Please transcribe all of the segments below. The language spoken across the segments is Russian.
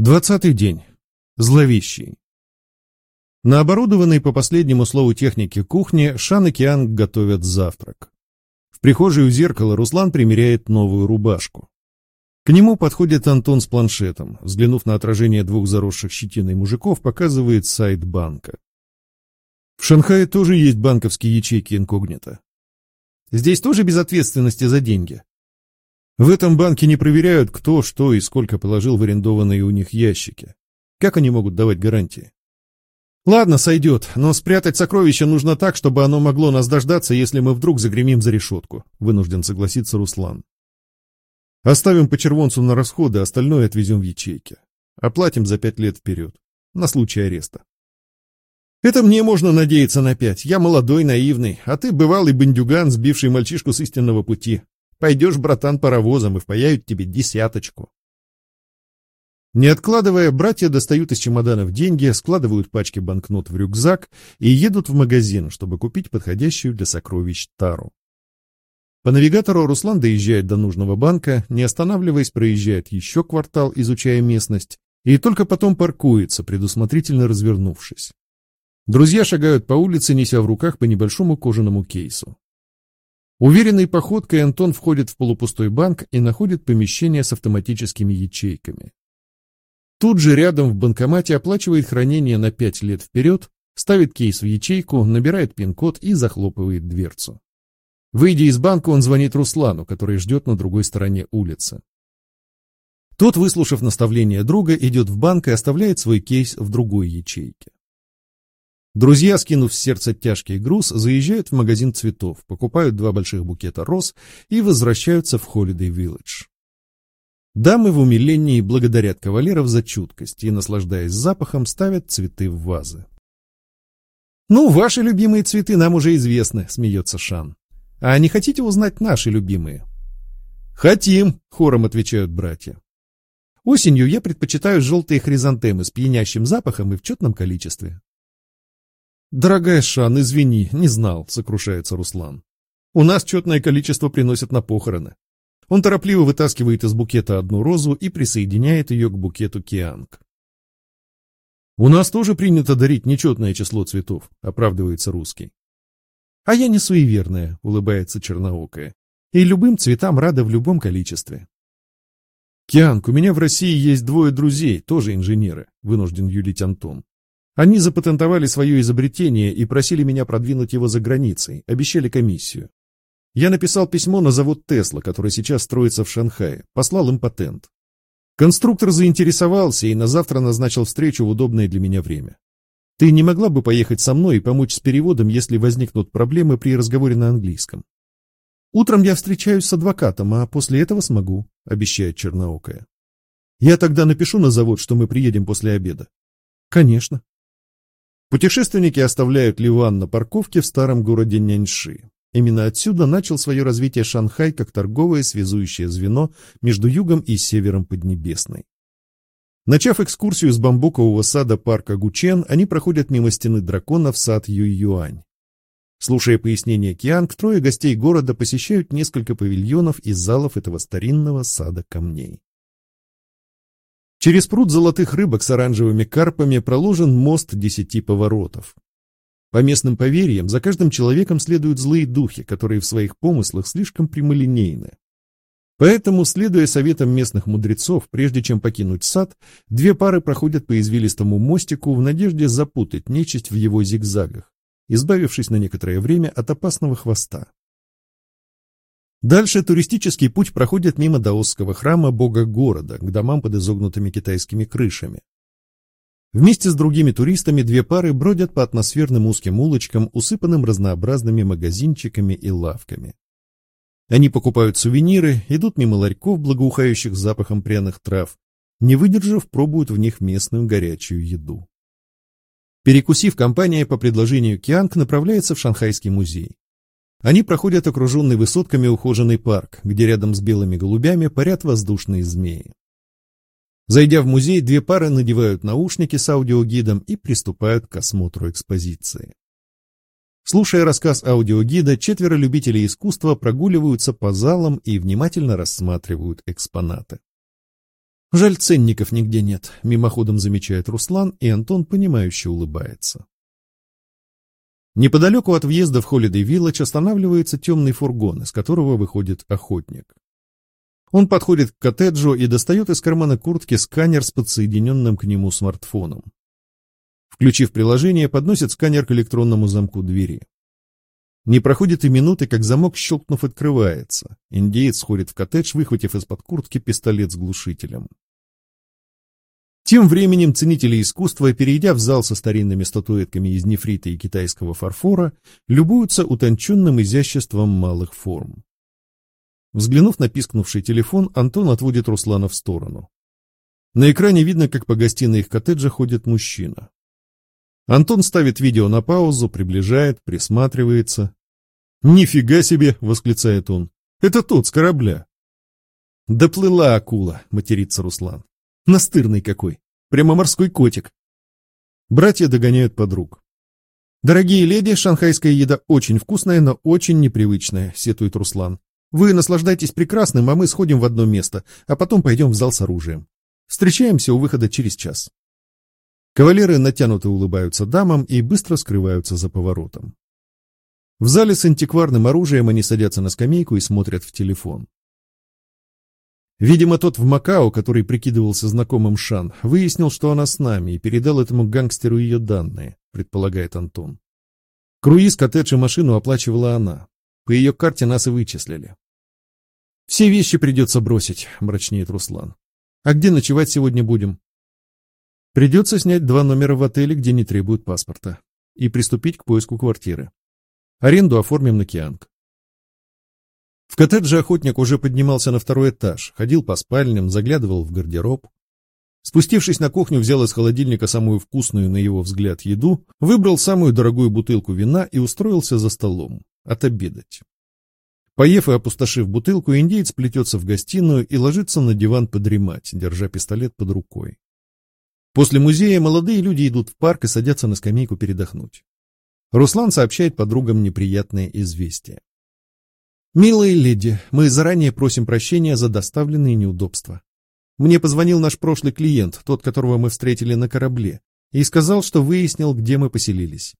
Двадцатый день. Зловещий. На оборудованной по последнему слову техники кухне Шан и Кианг готовят завтрак. В прихожей у зеркала Руслан примеряет новую рубашку. К нему подходит Антон с планшетом. Взглянув на отражение двух заросших щетиной мужиков, показывает сайт банка. В Шанхае тоже есть банковские ячейки инкогнито. Здесь тоже без ответственности за деньги. В этом банке не проверяют, кто, что и сколько положил в арендованные у них ящики. Как они могут давать гарантии? Ладно, сойдет, но спрятать сокровище нужно так, чтобы оно могло нас дождаться, если мы вдруг загремим за решетку, вынужден согласиться Руслан. Оставим по червонцу на расходы, остальное отвезем в ячейки. Оплатим за пять лет вперед, на случай ареста. Это мне можно надеяться на пять. Я молодой, наивный, а ты бывалый бандюган, сбивший мальчишку с истинного пути. Пойдешь, братан, паровозом и впаяют тебе десяточку. Не откладывая, братья достают из чемоданов деньги, складывают пачки банкнот в рюкзак и едут в магазин, чтобы купить подходящую для сокровищ тару. По навигатору Руслан доезжает до нужного банка, не останавливаясь, проезжает еще квартал, изучая местность, и только потом паркуется, предусмотрительно развернувшись. Друзья шагают по улице, неся в руках по небольшому кожаному кейсу. Уверенной походкой Антон входит в полупустой банк и находит помещение с автоматическими ячейками. Тут же рядом в банкомате оплачивает хранение на 5 лет вперед, ставит кейс в ячейку, набирает пин-код и захлопывает дверцу. Выйдя из банка, он звонит Руслану, который ждет на другой стороне улицы. Тот, выслушав наставление друга, идет в банк и оставляет свой кейс в другой ячейке. Друзья, скинув с сердца тяжкий груз, заезжают в магазин цветов, покупают два больших букета роз и возвращаются в Holiday Village. Дамы в умилении благодарят кавалеров за чуткость и, наслаждаясь запахом, ставят цветы в вазы. «Ну, ваши любимые цветы нам уже известны», — смеется Шан. «А не хотите узнать наши любимые?» «Хотим», — хором отвечают братья. «Осенью я предпочитаю желтые хризантемы с пьянящим запахом и в четном количестве. «Дорогая Шан, извини, не знал», — сокрушается Руслан. «У нас четное количество приносят на похороны». Он торопливо вытаскивает из букета одну розу и присоединяет ее к букету кианг. «У нас тоже принято дарить нечетное число цветов», — оправдывается русский. «А я не суеверная», — улыбается черноокая. «И любым цветам рада в любом количестве». «Кианг, у меня в России есть двое друзей, тоже инженеры», — вынужден юлить Антон. Они запатентовали свое изобретение и просили меня продвинуть его за границей, обещали комиссию. Я написал письмо на завод Тесла, который сейчас строится в Шанхае, послал им патент. Конструктор заинтересовался и на завтра назначил встречу в удобное для меня время. Ты не могла бы поехать со мной и помочь с переводом, если возникнут проблемы при разговоре на английском? Утром я встречаюсь с адвокатом, а после этого смогу, обещает Черноокая. Я тогда напишу на завод, что мы приедем после обеда. Конечно. Путешественники оставляют Ливан на парковке в старом городе Няньши. Именно отсюда начал свое развитие Шанхай как торговое связующее звено между югом и севером Поднебесной. Начав экскурсию с бамбукового сада парка Гучен, они проходят мимо стены дракона в сад Юй-Юань. Слушая пояснения Кианг, трое гостей города посещают несколько павильонов и залов этого старинного сада камней. Через пруд золотых рыбок с оранжевыми карпами проложен мост десяти поворотов. По местным поверьям, за каждым человеком следуют злые духи, которые в своих помыслах слишком прямолинейны. Поэтому, следуя советам местных мудрецов, прежде чем покинуть сад, две пары проходят по извилистому мостику в надежде запутать нечисть в его зигзагах, избавившись на некоторое время от опасного хвоста. Дальше туристический путь проходит мимо даосского храма бога города, к домам под изогнутыми китайскими крышами. Вместе с другими туристами две пары бродят по атмосферным узким улочкам, усыпанным разнообразными магазинчиками и лавками. Они покупают сувениры, идут мимо ларьков, благоухающих запахом пряных трав, не выдержав, пробуют в них местную горячую еду. Перекусив, компания по предложению Кианг направляется в Шанхайский музей. Они проходят окруженный высотками ухоженный парк, где рядом с белыми голубями парят воздушные змеи. Зайдя в музей, две пары надевают наушники с аудиогидом и приступают к осмотру экспозиции. Слушая рассказ аудиогида, четверо любителей искусства прогуливаются по залам и внимательно рассматривают экспонаты. Жаль, ценников нигде нет, мимоходом замечает Руслан, и Антон понимающе улыбается. Неподалеку от въезда в Village останавливается темный фургон, из которого выходит охотник. Он подходит к коттеджу и достает из кармана куртки сканер с подсоединенным к нему смартфоном. Включив приложение, подносит сканер к электронному замку двери. Не проходит и минуты, как замок, щелкнув, открывается. Индеец сходит в коттедж, выхватив из-под куртки пистолет с глушителем. Тем временем ценители искусства, перейдя в зал со старинными статуэтками из нефрита и китайского фарфора, любуются утонченным изяществом малых форм. Взглянув на пискнувший телефон, Антон отводит Руслана в сторону. На экране видно, как по гостиной их коттеджа ходит мужчина. Антон ставит видео на паузу, приближает, присматривается. «Нифига себе!» — восклицает он. «Это тот с корабля!» «Доплыла акула!» — матерится Руслан. Настырный какой. Прямо морской котик. Братья догоняют подруг. «Дорогие леди, шанхайская еда очень вкусная, но очень непривычная», — сетует Руслан. «Вы наслаждайтесь прекрасным, а мы сходим в одно место, а потом пойдем в зал с оружием. Встречаемся у выхода через час». Кавалеры натянуто улыбаются дамам и быстро скрываются за поворотом. В зале с антикварным оружием они садятся на скамейку и смотрят в телефон. Видимо, тот в Макао, который прикидывался знакомым Шан, выяснил, что она с нами, и передал этому гангстеру ее данные, предполагает Антон. Круиз, коттедж и машину оплачивала она. По ее карте нас и вычислили. «Все вещи придется бросить», — мрачнеет Руслан. «А где ночевать сегодня будем?» «Придется снять два номера в отеле, где не требуют паспорта, и приступить к поиску квартиры. Аренду оформим на Кианг. В коттедже охотник уже поднимался на второй этаж, ходил по спальням, заглядывал в гардероб. Спустившись на кухню, взял из холодильника самую вкусную, на его взгляд, еду, выбрал самую дорогую бутылку вина и устроился за столом. Отобедать. Поев и опустошив бутылку, индеец плетется в гостиную и ложится на диван подремать, держа пистолет под рукой. После музея молодые люди идут в парк и садятся на скамейку передохнуть. Руслан сообщает подругам неприятное известие. «Милые леди, мы заранее просим прощения за доставленные неудобства. Мне позвонил наш прошлый клиент, тот, которого мы встретили на корабле, и сказал, что выяснил, где мы поселились.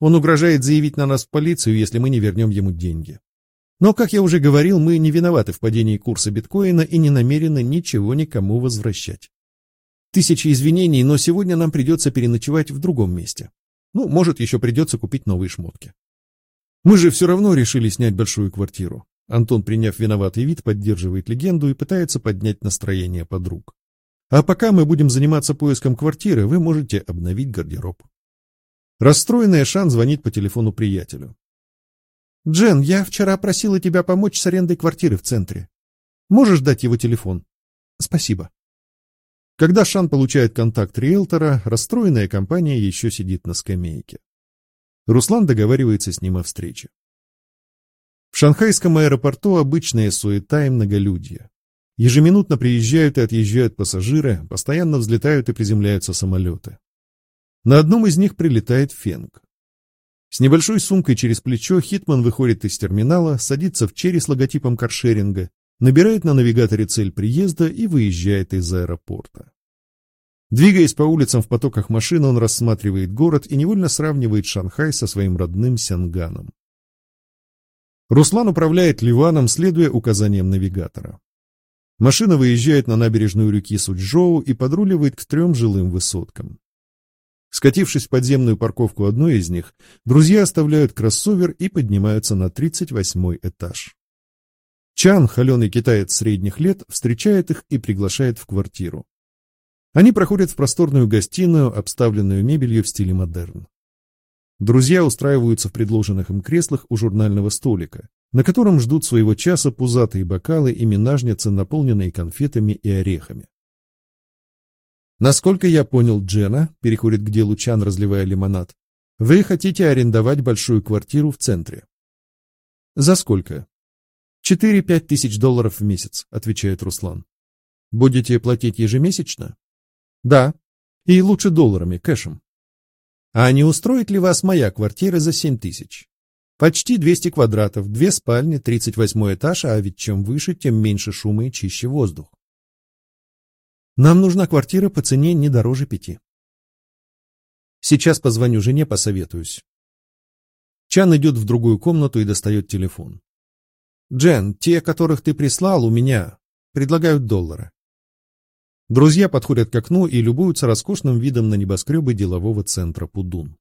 Он угрожает заявить на нас в полицию, если мы не вернем ему деньги. Но, как я уже говорил, мы не виноваты в падении курса биткоина и не намерены ничего никому возвращать. Тысячи извинений, но сегодня нам придется переночевать в другом месте. Ну, может, еще придется купить новые шмотки. Мы же все равно решили снять большую квартиру. Антон, приняв виноватый вид, поддерживает легенду и пытается поднять настроение подруг. А пока мы будем заниматься поиском квартиры, вы можете обновить гардероб. Расстроенная Шан звонит по телефону приятелю. «Джен, я вчера просила тебя помочь с арендой квартиры в центре. Можешь дать его телефон?» «Спасибо». Когда Шан получает контакт риэлтора, расстроенная компания еще сидит на скамейке. Руслан договаривается с ним о встрече. В шанхайском аэропорту обычная суета и многолюдье. Ежеминутно приезжают и отъезжают пассажиры, постоянно взлетают и приземляются самолеты. На одном из них прилетает Фенг. С небольшой сумкой через плечо Хитман выходит из терминала, садится в черри с логотипом каршеринга, набирает на навигаторе цель приезда и выезжает из аэропорта. Двигаясь по улицам в потоках машин, он рассматривает город и невольно сравнивает Шанхай со своим родным Сянганом. Руслан управляет Ливаном, следуя указаниям навигатора. Машина выезжает на набережную реки Суджоу и подруливает к трем жилым высоткам. Скатившись в подземную парковку одной из них, друзья оставляют кроссовер и поднимаются на 38 этаж. Чан, холеный китаец средних лет, встречает их и приглашает в квартиру. Они проходят в просторную гостиную, обставленную мебелью в стиле модерн. Друзья устраиваются в предложенных им креслах у журнального столика, на котором ждут своего часа пузатые бокалы и минажницы, наполненные конфетами и орехами. Насколько я понял, Джена, переходит к делу Чан, разливая лимонад, вы хотите арендовать большую квартиру в центре. За сколько? Четыре-пять тысяч долларов в месяц, отвечает Руслан. Будете платить ежемесячно? Да. И лучше долларами, кэшем. А не устроит ли вас моя квартира за семь тысяч? Почти 200 квадратов, две спальни, 38 этаж, а ведь чем выше, тем меньше шума и чище воздух. Нам нужна квартира по цене не дороже пяти. Сейчас позвоню жене, посоветуюсь. Чан идет в другую комнату и достает телефон. Джен, те, которых ты прислал, у меня. Предлагают доллары. Друзья подходят к окну и любуются роскошным видом на небоскребы делового центра Пудун.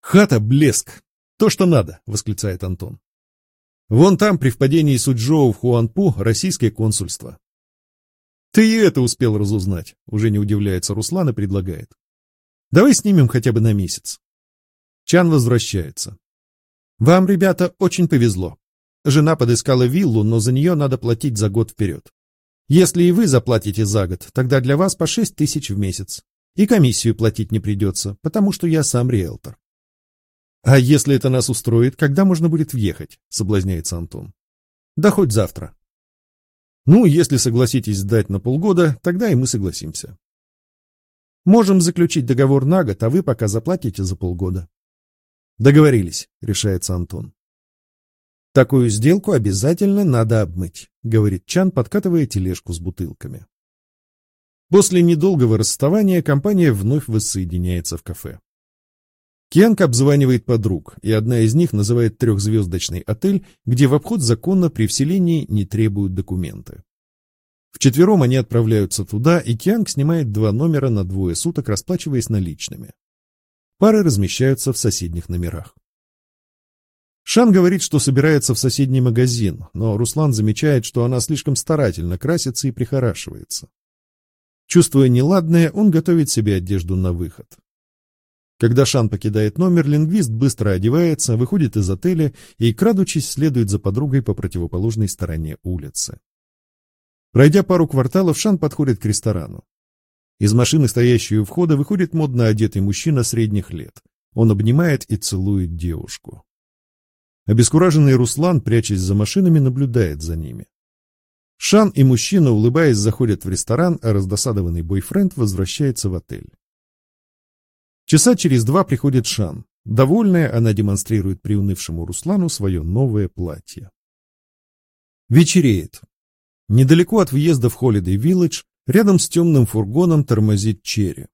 «Хата — блеск! То, что надо!» — восклицает Антон. «Вон там, при впадении Суджоу в Хуанпу, российское консульство». «Ты и это успел разузнать», — уже не удивляется Руслан и предлагает. «Давай снимем хотя бы на месяц». Чан возвращается. «Вам, ребята, очень повезло. Жена подыскала виллу, но за нее надо платить за год вперед. Если и вы заплатите за год, тогда для вас по шесть тысяч в месяц. И комиссию платить не придется, потому что я сам риэлтор. А если это нас устроит, когда можно будет въехать? Соблазняется Антон. Да хоть завтра. Ну, если согласитесь сдать на полгода, тогда и мы согласимся. Можем заключить договор на год, а вы пока заплатите за полгода. Договорились, решается Антон. Такую сделку обязательно надо обмыть, говорит Чан, подкатывая тележку с бутылками. После недолгого расставания компания вновь воссоединяется в кафе. Кианг обзванивает подруг, и одна из них называет трехзвездочный отель, где в обход закона при вселении не требуют документы. Вчетвером они отправляются туда, и Кианг снимает два номера на двое суток, расплачиваясь наличными. Пары размещаются в соседних номерах. Шан говорит, что собирается в соседний магазин, но Руслан замечает, что она слишком старательно красится и прихорашивается. Чувствуя неладное, он готовит себе одежду на выход. Когда Шан покидает номер, лингвист быстро одевается, выходит из отеля и, крадучись, следует за подругой по противоположной стороне улицы. Пройдя пару кварталов, Шан подходит к ресторану. Из машины, стоящей у входа, выходит модно одетый мужчина средних лет. Он обнимает и целует девушку. Обескураженный Руслан, прячась за машинами, наблюдает за ними. Шан и мужчина, улыбаясь, заходят в ресторан, а раздосадованный бойфренд возвращается в отель. Часа через два приходит Шан. Довольная, она демонстрирует приунывшему Руслану свое новое платье. Вечереет. Недалеко от въезда в Холидей Вилледж, рядом с темным фургоном тормозит Черри.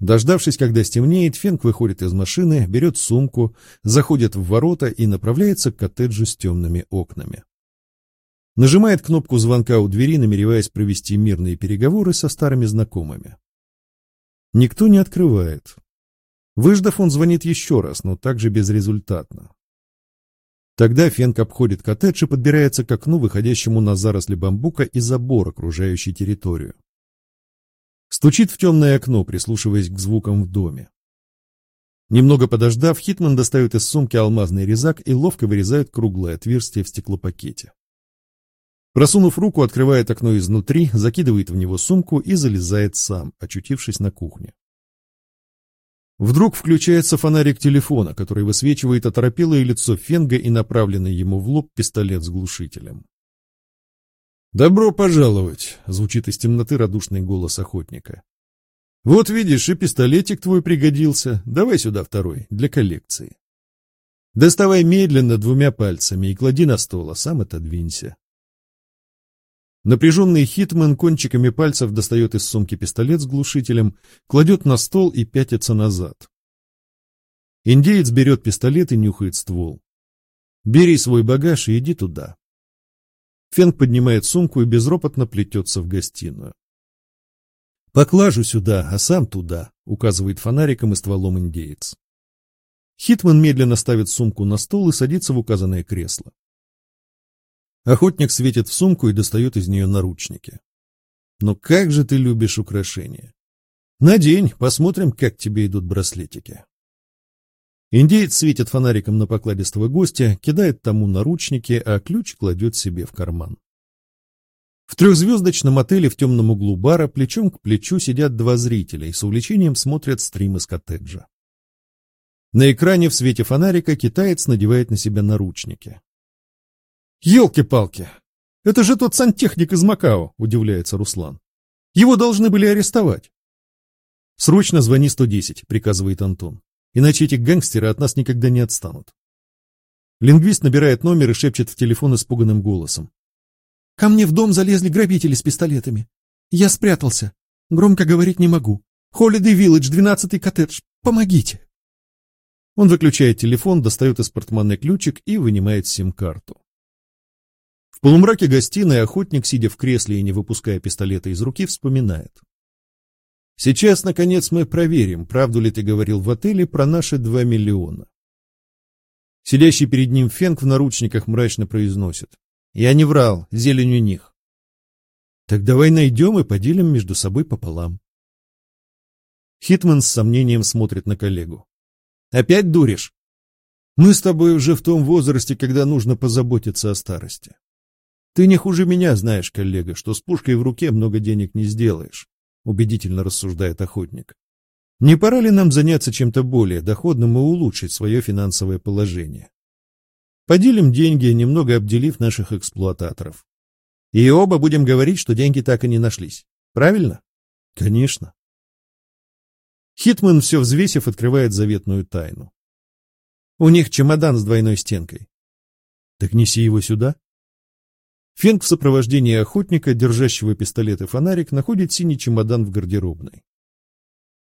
Дождавшись, когда стемнеет, Фенк выходит из машины, берет сумку, заходит в ворота и направляется к коттеджу с темными окнами. Нажимает кнопку звонка у двери, намереваясь провести мирные переговоры со старыми знакомыми. Никто не открывает. Выждав, он звонит еще раз, но также безрезультатно. Тогда Фенк обходит коттедж и подбирается к окну, выходящему на заросли бамбука и забор, окружающий территорию. Стучит в темное окно, прислушиваясь к звукам в доме. Немного подождав, Хитман достает из сумки алмазный резак и ловко вырезает круглое отверстие в стеклопакете. Просунув руку, открывает окно изнутри, закидывает в него сумку и залезает сам, очутившись на кухне. Вдруг включается фонарик телефона, который высвечивает оторопелое лицо Фенга и направленный ему в лоб пистолет с глушителем. «Добро пожаловать!» — звучит из темноты радушный голос охотника. «Вот видишь, и пистолетик твой пригодился. Давай сюда второй, для коллекции. Доставай медленно двумя пальцами и клади на стол, а сам отодвинься». Напряженный хитман кончиками пальцев достает из сумки пистолет с глушителем, кладет на стол и пятится назад. Индеец берет пистолет и нюхает ствол. «Бери свой багаж и иди туда». Фенг поднимает сумку и безропотно плетется в гостиную. «Поклажу сюда, а сам туда», — указывает фонариком и стволом индеец. Хитман медленно ставит сумку на стол и садится в указанное кресло. Охотник светит в сумку и достает из нее наручники. «Но как же ты любишь украшения! Надень, посмотрим, как тебе идут браслетики». Индеец светит фонариком на покладистого гостя, кидает тому наручники, а ключ кладет себе в карман. В трехзвездочном отеле в темном углу бара плечом к плечу сидят два зрителя и с увлечением смотрят стрим из коттеджа. На экране в свете фонарика китаец надевает на себя наручники. «Елки-палки! Это же тот сантехник из Макао!» – удивляется Руслан. «Его должны были арестовать!» «Срочно звони 110», – приказывает Антон. Иначе эти гангстеры от нас никогда не отстанут. Лингвист набирает номер и шепчет в телефон испуганным голосом. «Ко мне в дом залезли грабители с пистолетами. Я спрятался. Громко говорить не могу. Холидей Виллидж, двенадцатый коттедж. Помогите. Он выключает телефон, достает из портмоне ключик и вынимает сим-карту. В полумраке гостиной охотник, сидя в кресле и не выпуская пистолета из руки, вспоминает. Сейчас, наконец, мы проверим, правду ли ты говорил в отеле про наши два миллиона. Сидящий перед ним Фенк в наручниках мрачно произносит. Я не врал, зелень у них. Так давай найдем и поделим между собой пополам. Хитман с сомнением смотрит на коллегу. Опять дуришь? Мы с тобой уже в том возрасте, когда нужно позаботиться о старости. Ты не хуже меня знаешь, коллега, что с пушкой в руке много денег не сделаешь, убедительно рассуждает охотник. Не пора ли нам заняться чем-то более доходным и улучшить свое финансовое положение? Поделим деньги, немного обделив наших эксплуататоров. И оба будем говорить, что деньги так и не нашлись. Правильно? Конечно. Хитман, все взвесив, открывает заветную тайну. У них чемодан с двойной стенкой. Так неси его сюда. Фенк в сопровождении охотника, держащего пистолет и фонарик, находит синий чемодан в гардеробной.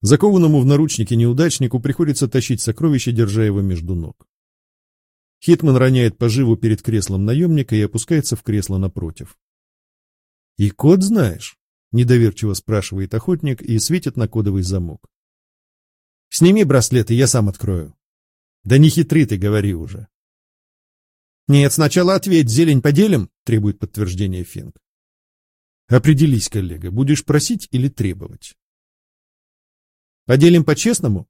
Закованному в наручники неудачнику приходится тащить сокровище, держа его между ног. Хитман роняет поживу перед креслом наемника и опускается в кресло напротив. — И код знаешь? — недоверчиво спрашивает охотник и светит на кодовый замок. Сними браслет, и я сам открою. Да не хитри ты, говори уже. Нет, сначала ответь, зелень поделим, требует подтверждения Финк. Определись, коллега, будешь просить или требовать? Поделим по-честному?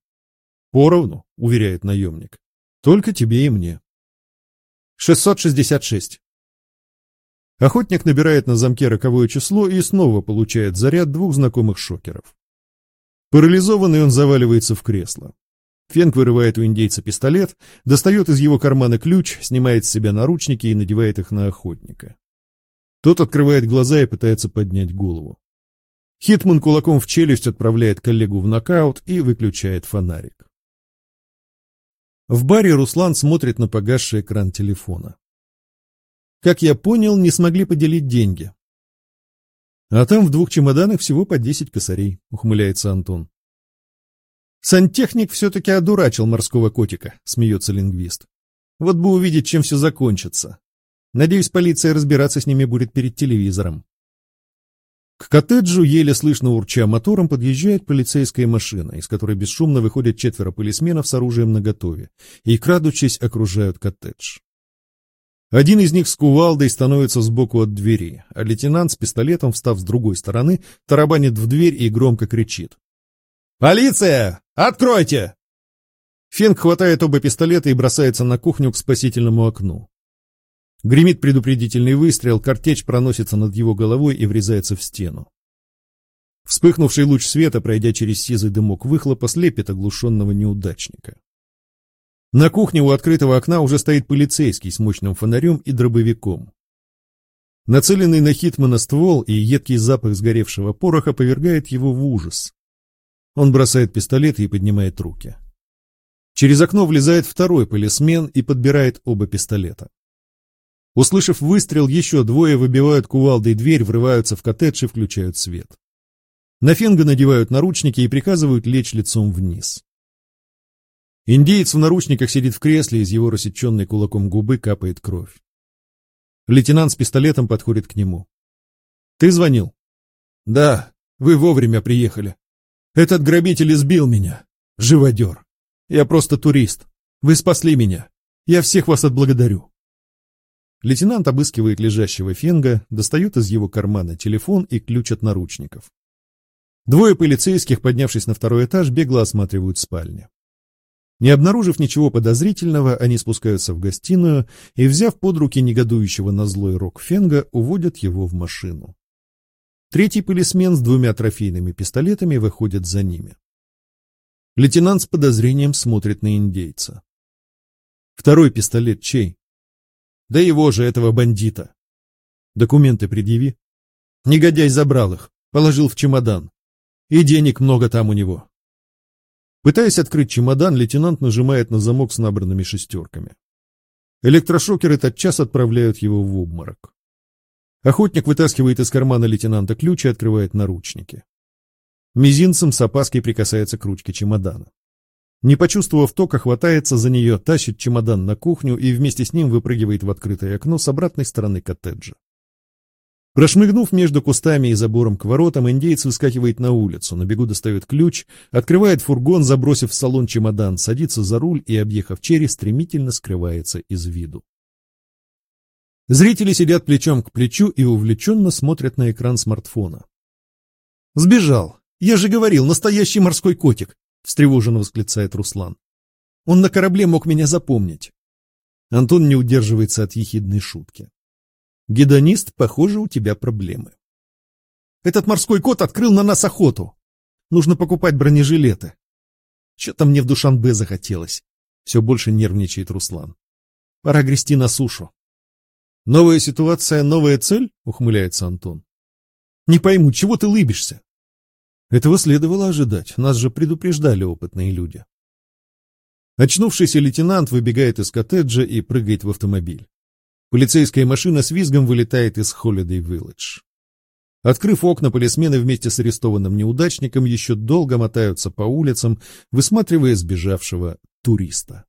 Поровну, уверяет наемник. Только тебе и мне. 666. Охотник набирает на замке роковое число и снова получает заряд двух знакомых шокеров. Парализованный он заваливается в кресло. Фенк вырывает у индейца пистолет, достает из его кармана ключ, снимает с себя наручники и надевает их на охотника. Тот открывает глаза и пытается поднять голову. Хитман кулаком в челюсть отправляет коллегу в нокаут и выключает фонарик. В баре Руслан смотрит на погасший экран телефона. Как я понял, не смогли поделить деньги. А там в двух чемоданах всего по десять косарей, ухмыляется Антон. Сантехник все-таки одурачил морского котика, смеется лингвист. Вот бы увидеть, чем все закончится. Надеюсь, полиция разбираться с ними будет перед телевизором. К коттеджу, еле слышно урча мотором, подъезжает полицейская машина, из которой бесшумно выходят четверо полисменов с оружием наготове, и, крадучись, окружают коттедж. Один из них с кувалдой становится сбоку от двери, а лейтенант с пистолетом, встав с другой стороны, тарабанит в дверь и громко кричит. «Полиция! Откройте!» Финк хватает оба пистолета и бросается на кухню к спасительному окну. Гремит предупредительный выстрел, картечь проносится над его головой и врезается в стену. Вспыхнувший луч света, пройдя через сизый дымок выхлопа, слепит оглушенного неудачника. На кухне у открытого окна уже стоит полицейский с мощным фонарем и дробовиком. Нацеленный на Хитмана ствол и едкий запах сгоревшего пороха повергает его в ужас. Он бросает пистолет и поднимает руки. Через окно влезает второй полисмен и подбирает оба пистолета. Услышав выстрел, еще двое выбивают кувалдой дверь, врываются в коттедж и включают свет. На Фенга надевают наручники и приказывают лечь лицом вниз. Индеец в наручниках сидит в кресле, из его рассеченной кулаком губы капает кровь. Лейтенант с пистолетом подходит к нему. «Ты звонил?» «Да, вы вовремя приехали. Этот грабитель избил меня. Живодер. Я просто турист. Вы спасли меня. Я всех вас отблагодарю». Лейтенант обыскивает лежащего Фенга, достает из его кармана телефон и ключ от наручников. Двое полицейских, поднявшись на второй этаж, бегло осматривают спальню. Не обнаружив ничего подозрительного, они спускаются в гостиную и, взяв под руки негодующего на злой рок Фенга, уводят его в машину. Третий полисмен с двумя трофейными пистолетами выходит за ними. Лейтенант с подозрением смотрит на индейца. Второй пистолет чей? Да его же, этого бандита. Документы предъяви. Негодяй забрал их, положил в чемодан. И денег много там у него. Пытаясь открыть чемодан, лейтенант нажимает на замок с набранными шестерками. Электрошокеры тотчас отправляют его в обморок. Охотник вытаскивает из кармана лейтенанта ключ и открывает наручники. Мизинцем с опаской прикасается к ручке чемодана. Не почувствовав тока, хватается за нее, тащит чемодан на кухню и вместе с ним выпрыгивает в открытое окно с обратной стороны коттеджа. Прошмыгнув между кустами и забором к воротам, индейец выскакивает на улицу, на бегу достает ключ, открывает фургон, забросив в салон чемодан, садится за руль и, объехав черри, стремительно скрывается из виду. Зрители сидят плечом к плечу и увлеченно смотрят на экран смартфона. «Сбежал! Я же говорил, настоящий морской котик!» — встревоженно восклицает Руслан. «Он на корабле мог меня запомнить». Антон не удерживается от ехидной шутки. «Гедонист, похоже, у тебя проблемы». «Этот морской кот открыл на нас охоту. Нужно покупать бронежилеты». Что-то мне в Душанбе захотелось. Все больше нервничает Руслан. Пора грести на сушу. Новая ситуация, новая цель? Ухмыляется Антон. Не пойму, чего ты лыбишься? Этого следовало ожидать, нас же предупреждали опытные люди. Очнувшийся лейтенант выбегает из коттеджа и прыгает в автомобиль. Полицейская машина с визгом вылетает из Holiday Village. Открыв окна, полисмены вместе с арестованным неудачником еще долго мотаются по улицам, высматривая сбежавшего туриста.